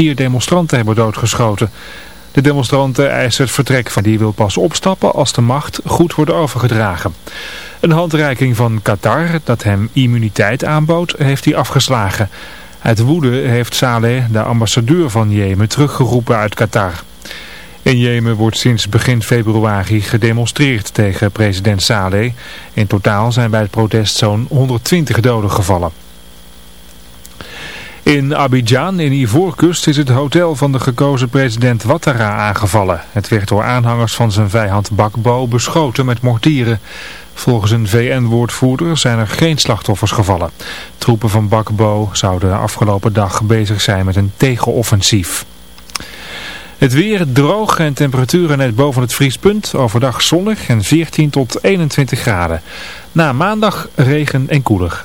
vier demonstranten hebben doodgeschoten. De demonstranten eisen het vertrek van die wil pas opstappen als de macht goed wordt overgedragen. Een handreiking van Qatar dat hem immuniteit aanbood heeft hij afgeslagen. Uit woede heeft Saleh de ambassadeur van Jemen teruggeroepen uit Qatar. In Jemen wordt sinds begin februari gedemonstreerd tegen president Saleh. In totaal zijn bij het protest zo'n 120 doden gevallen. In Abidjan, in Ivoorkust, is het hotel van de gekozen president Ouattara aangevallen. Het werd door aanhangers van zijn vijand Bakbo beschoten met mortieren. Volgens een VN-woordvoerder zijn er geen slachtoffers gevallen. Troepen van Bakbo zouden de afgelopen dag bezig zijn met een tegenoffensief. Het weer droog en temperaturen net boven het vriespunt. Overdag zonnig en 14 tot 21 graden. Na maandag regen en koeler.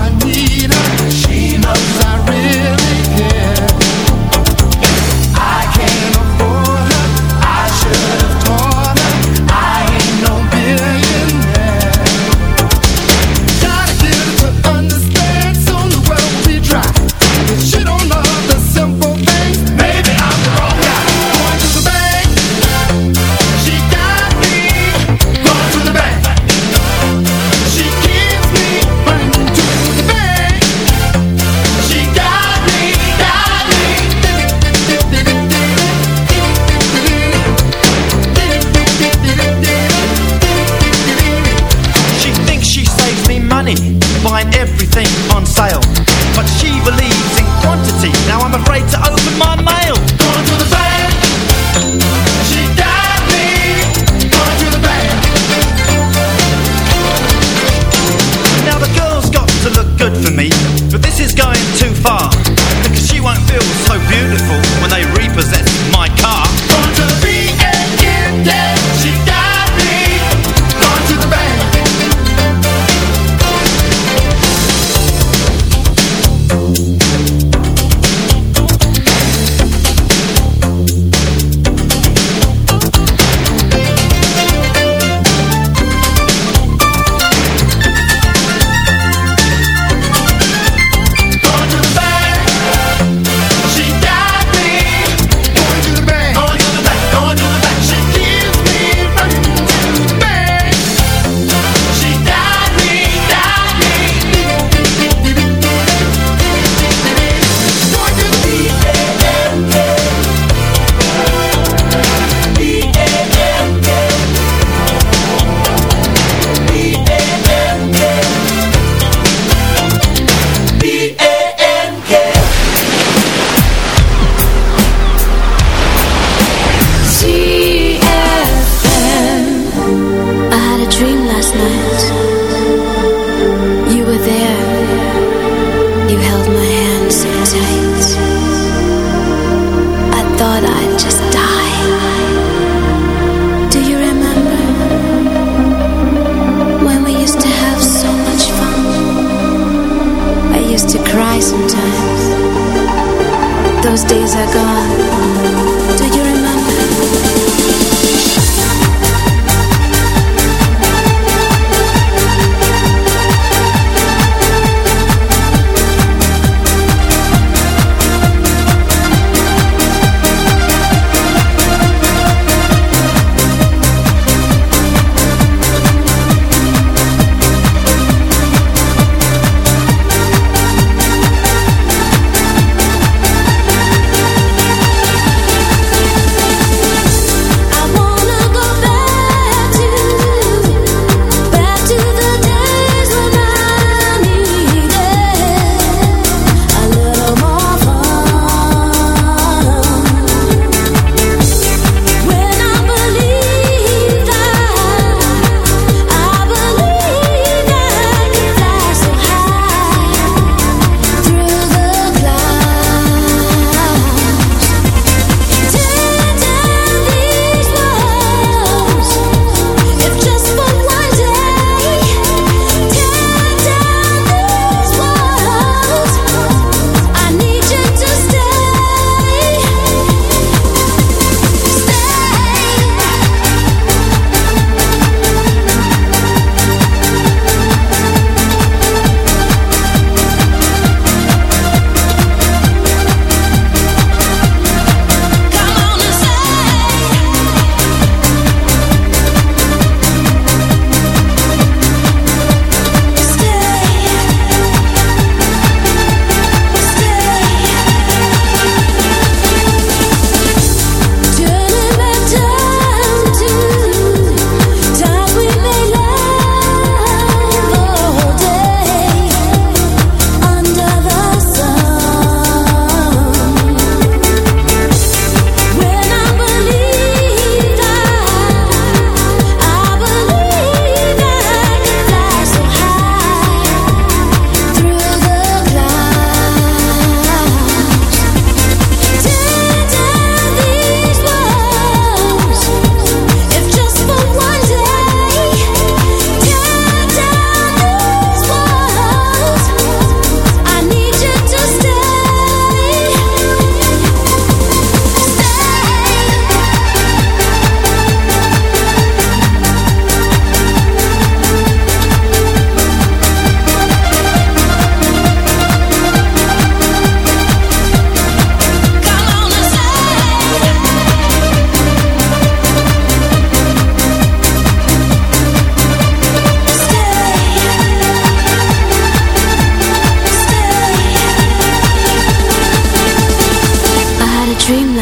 I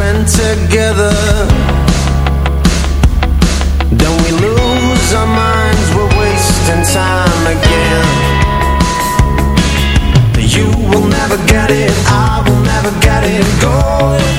spend together. Don't we lose our minds, we're wasting time again. You will never get it, I will never get it. Going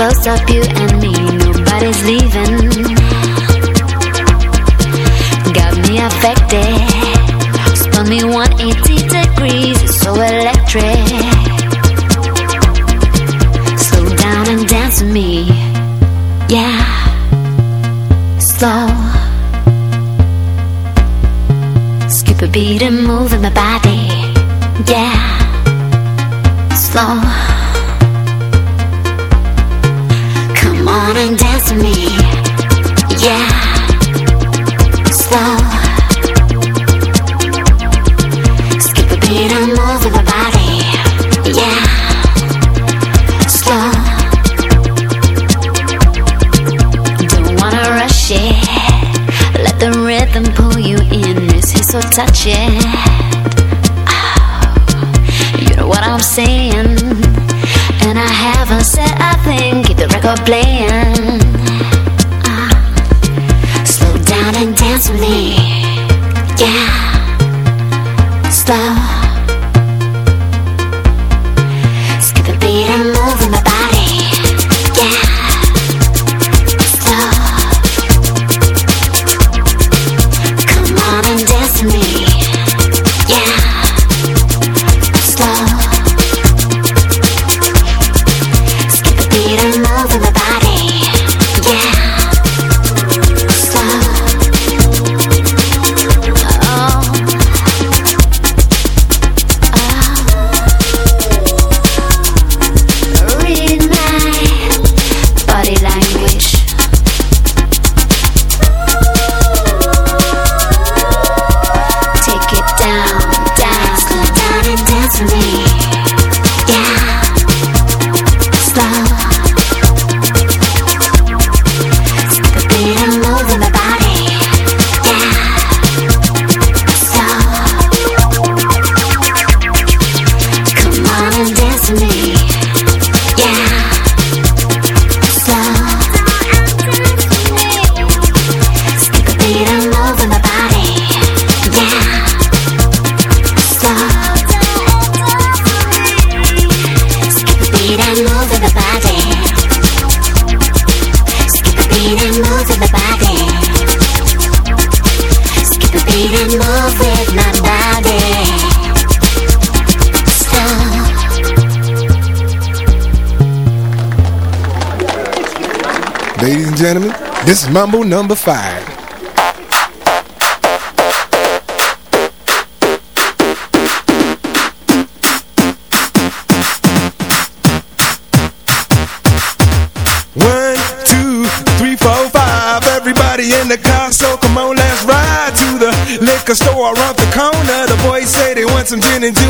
close up, you and me. Nobody's leaving. on and dance with me. Yeah, slow. Skip a beat and move with my body. Yeah, slow. Don't wanna rush it. Let the rhythm pull you in. This is so touching. were playing. Mambo number five. In the car, so come on, let's ride to the liquor store around the corner. The boys say they want some gin and juice,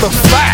the fuck.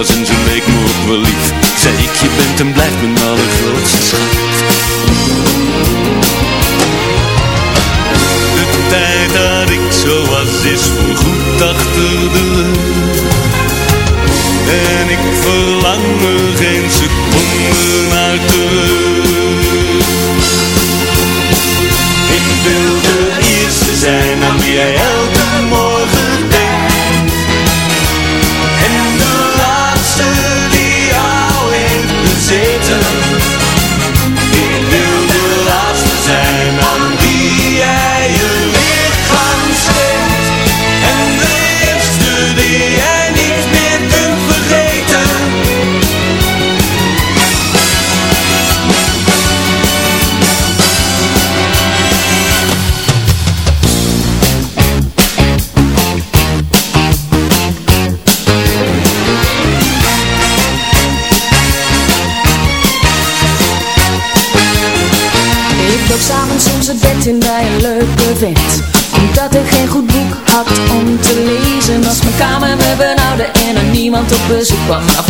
was in Jamaica, ook wel lief bezoek kwam Maar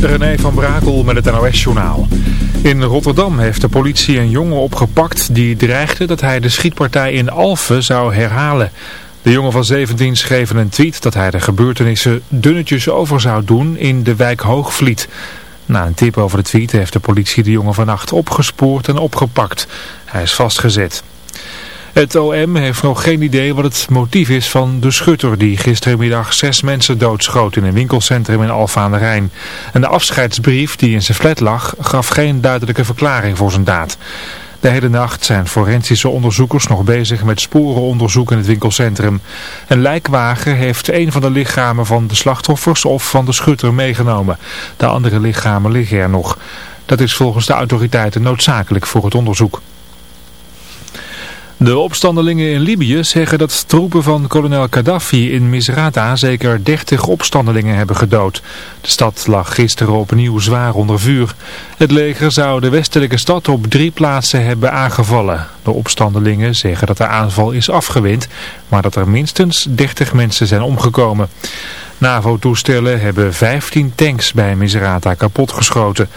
René van Brakel met het NOS-journaal. In Rotterdam heeft de politie een jongen opgepakt die dreigde dat hij de schietpartij in Alphen zou herhalen. De jongen van 17 schreef een tweet dat hij de gebeurtenissen dunnetjes over zou doen in de wijk Hoogvliet. Na een tip over de tweet heeft de politie de jongen vannacht opgespoord en opgepakt. Hij is vastgezet. Het OM heeft nog geen idee wat het motief is van de schutter die gistermiddag zes mensen doodschoot in een winkelcentrum in Alphen aan de Rijn. En de afscheidsbrief die in zijn flat lag gaf geen duidelijke verklaring voor zijn daad. De hele nacht zijn forensische onderzoekers nog bezig met sporenonderzoek in het winkelcentrum. Een lijkwagen heeft een van de lichamen van de slachtoffers of van de schutter meegenomen. De andere lichamen liggen er nog. Dat is volgens de autoriteiten noodzakelijk voor het onderzoek. De opstandelingen in Libië zeggen dat troepen van kolonel Gaddafi in Misrata zeker 30 opstandelingen hebben gedood. De stad lag gisteren opnieuw zwaar onder vuur. Het leger zou de westelijke stad op drie plaatsen hebben aangevallen. De opstandelingen zeggen dat de aanval is afgewend, maar dat er minstens 30 mensen zijn omgekomen. NAVO-toestellen hebben 15 tanks bij Misrata kapotgeschoten.